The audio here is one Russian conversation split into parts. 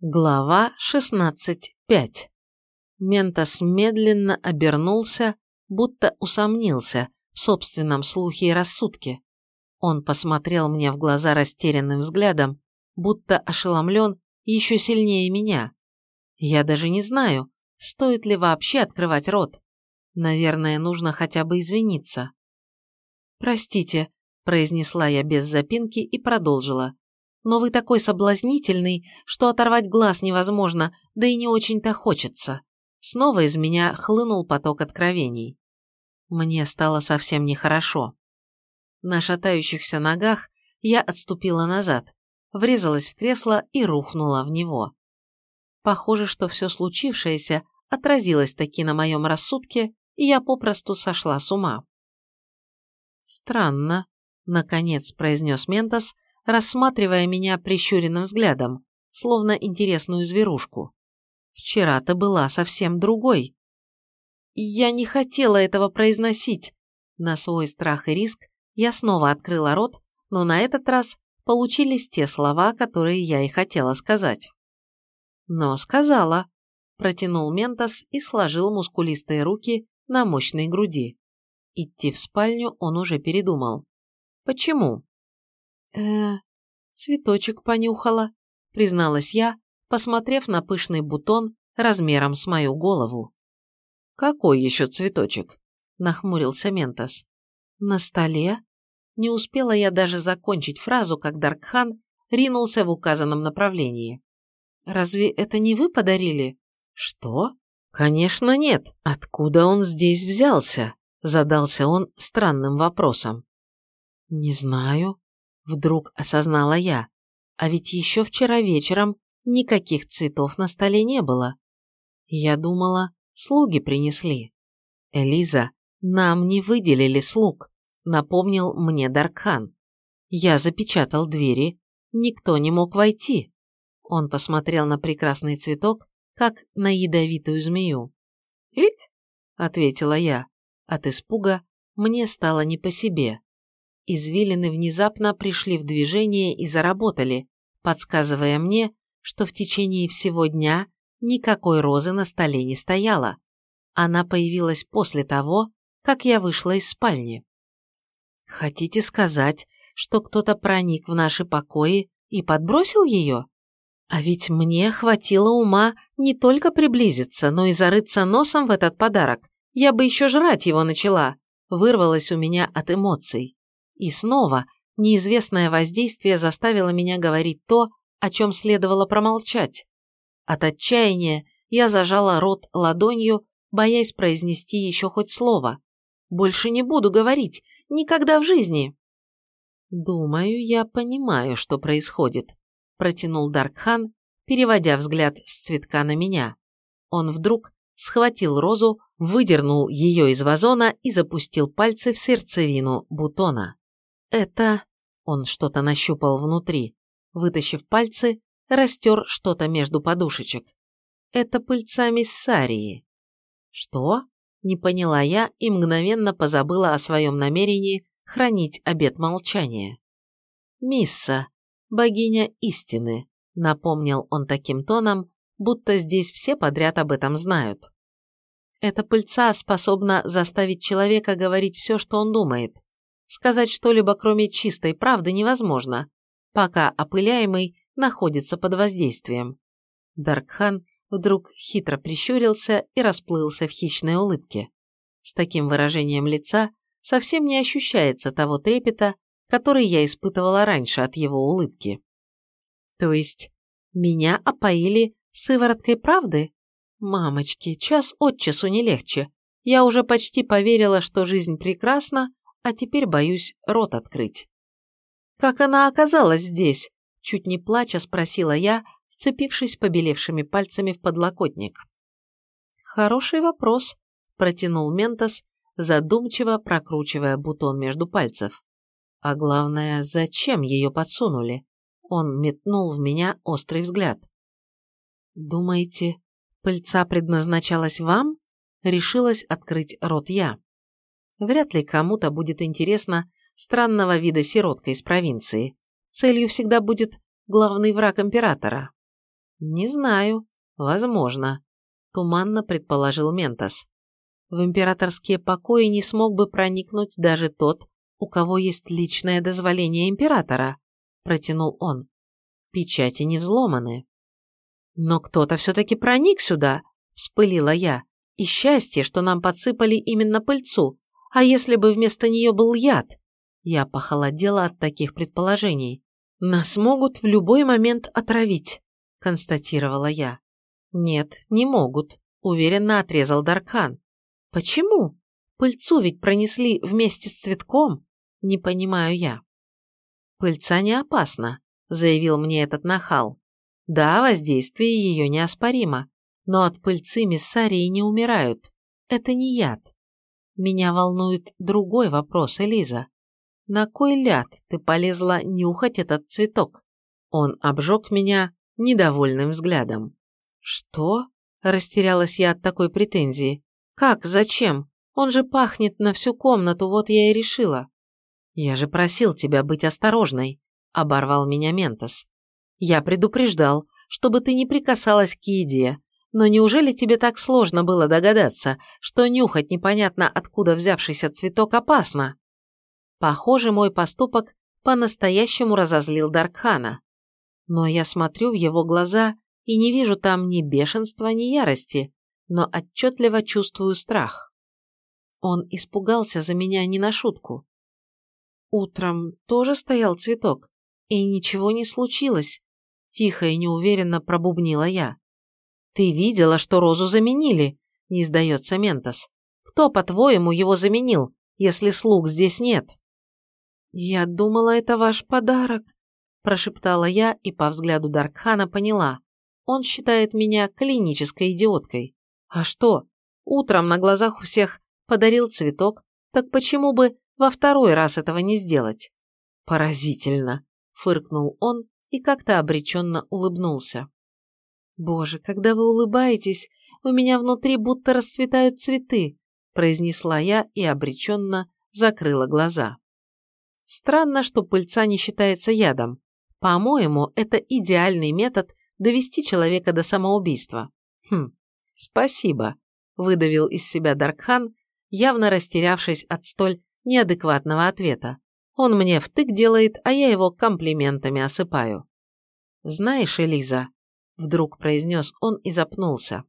Глава 16.5 Ментос медленно обернулся, будто усомнился в собственном слухе и рассудке. Он посмотрел мне в глаза растерянным взглядом, будто ошеломлен еще сильнее меня. Я даже не знаю, стоит ли вообще открывать рот. Наверное, нужно хотя бы извиниться. «Простите», – произнесла я без запинки и продолжила но вы такой соблазнительный, что оторвать глаз невозможно, да и не очень-то хочется. Снова из меня хлынул поток откровений. Мне стало совсем нехорошо. На шатающихся ногах я отступила назад, врезалась в кресло и рухнула в него. Похоже, что все случившееся отразилось таки на моем рассудке, и я попросту сошла с ума. «Странно», — наконец произнес Ментос, рассматривая меня прищуренным взглядом, словно интересную зверушку. Вчера-то была совсем другой. Я не хотела этого произносить. На свой страх и риск я снова открыла рот, но на этот раз получились те слова, которые я и хотела сказать. Но сказала, протянул Ментос и сложил мускулистые руки на мощной груди. Идти в спальню он уже передумал. Почему? Э цветочек понюхала», – призналась я, посмотрев на пышный бутон размером с мою голову. «Какой еще цветочек?» – нахмурился Ментос. «На столе?» Не успела я даже закончить фразу, как Даркхан ринулся в указанном направлении. «Разве это не вы подарили?» «Что?» «Конечно нет. Откуда он здесь взялся?» Задался он странным вопросом. «Не знаю», Вдруг осознала я. А ведь еще вчера вечером никаких цветов на столе не было. Я думала, слуги принесли. Элиза, нам не выделили слуг, напомнил мне Даркхан. Я запечатал двери, никто не мог войти. Он посмотрел на прекрасный цветок, как на ядовитую змею. «Ик?» – ответила я. От испуга мне стало не по себе. Извилины внезапно пришли в движение и заработали, подсказывая мне, что в течение всего дня никакой розы на столе не стояло. Она появилась после того, как я вышла из спальни. Хотите сказать, что кто-то проник в наши покои и подбросил ее? А ведь мне хватило ума не только приблизиться, но и зарыться носом в этот подарок. Я бы еще жрать его начала. Вырвалось у меня от эмоций. И снова неизвестное воздействие заставило меня говорить то, о чем следовало промолчать. От отчаяния я зажала рот ладонью, боясь произнести еще хоть слово. «Больше не буду говорить, никогда в жизни!» «Думаю, я понимаю, что происходит», – протянул Даркхан, переводя взгляд с цветка на меня. Он вдруг схватил розу, выдернул ее из вазона и запустил пальцы в сердцевину бутона. Это... Он что-то нащупал внутри. Вытащив пальцы, растер что-то между подушечек. Это пыльца миссарии. Что? Не поняла я и мгновенно позабыла о своем намерении хранить обет молчания. «Мисса, богиня истины», — напомнил он таким тоном, будто здесь все подряд об этом знают. Эта пыльца способна заставить человека говорить все, что он думает, Сказать что-либо, кроме чистой правды, невозможно, пока опыляемый находится под воздействием. Даркхан вдруг хитро прищурился и расплылся в хищной улыбке. С таким выражением лица совсем не ощущается того трепета, который я испытывала раньше от его улыбки. То есть меня опоили сывороткой правды? Мамочки, час от часу не легче. Я уже почти поверила, что жизнь прекрасна, а теперь боюсь рот открыть. «Как она оказалась здесь?» – чуть не плача спросила я, вцепившись побелевшими пальцами в подлокотник. «Хороший вопрос», – протянул Ментос, задумчиво прокручивая бутон между пальцев. «А главное, зачем ее подсунули?» Он метнул в меня острый взгляд. «Думаете, пыльца предназначалась вам?» Решилась открыть рот я. Вряд ли кому-то будет интересно странного вида сиротка из провинции. Целью всегда будет главный враг императора. Не знаю. Возможно. Туманно предположил Ментос. В императорские покои не смог бы проникнуть даже тот, у кого есть личное дозволение императора, протянул он. Печати не взломаны. Но кто-то все-таки проник сюда, вспылила я. И счастье, что нам подсыпали именно пыльцу. А если бы вместо нее был яд? Я похолодела от таких предположений. Нас могут в любой момент отравить, констатировала я. Нет, не могут, уверенно отрезал Даркан. Почему? Пыльцу ведь пронесли вместе с цветком. Не понимаю я. Пыльца не опасна, заявил мне этот нахал. Да, воздействие ее неоспоримо, но от пыльцы миссарии не умирают. Это не яд. Меня волнует другой вопрос, Элиза. На кой ляд ты полезла нюхать этот цветок? Он обжег меня недовольным взглядом. Что? Растерялась я от такой претензии. Как? Зачем? Он же пахнет на всю комнату, вот я и решила. Я же просил тебя быть осторожной, оборвал меня Ментос. Я предупреждал, чтобы ты не прикасалась к еде, но неужели тебе так сложно было догадаться, что нюхать непонятно откуда взявшийся цветок опасно? Похоже, мой поступок по-настоящему разозлил Даркхана. Но я смотрю в его глаза и не вижу там ни бешенства, ни ярости, но отчетливо чувствую страх. Он испугался за меня не на шутку. Утром тоже стоял цветок, и ничего не случилось, тихо и неуверенно пробубнила я. «Ты видела, что розу заменили?» – не сдается Ментос. «Кто, по-твоему, его заменил, если слуг здесь нет?» «Я думала, это ваш подарок», – прошептала я и по взгляду Даркхана поняла. Он считает меня клинической идиоткой. А что? Утром на глазах у всех подарил цветок, так почему бы во второй раз этого не сделать? Поразительно, фыркнул он и как-то обреченно улыбнулся. «Боже, когда вы улыбаетесь, у меня внутри будто расцветают цветы», произнесла я и обреченно закрыла глаза. Странно, что пыльца не считается ядом. По-моему, это идеальный метод довести человека до самоубийства. Хм, спасибо, выдавил из себя Даркхан, явно растерявшись от столь неадекватного ответа. Он мне втык делает, а я его комплиментами осыпаю. «Знаешь, Элиза», — вдруг произнес он и запнулся.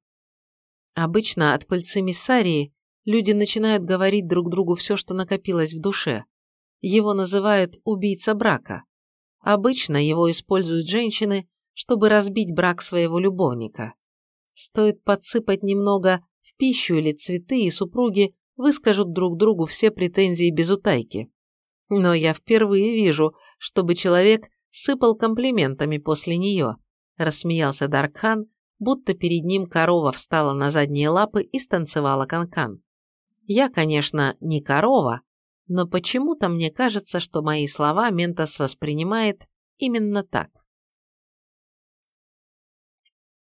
«Обычно от пыльцы миссарии люди начинают говорить друг другу все, что накопилось в душе. Его называют «убийца брака». Обычно его используют женщины, чтобы разбить брак своего любовника. Стоит подсыпать немного в пищу или цветы, и супруги выскажут друг другу все претензии без утайки. Но я впервые вижу, чтобы человек сыпал комплиментами после нее, рассмеялся Даркхан, будто перед ним корова встала на задние лапы и станцевала канкан. Я, конечно, не корова, но почему-то мне кажется, что мои слова Ментос воспринимает именно так.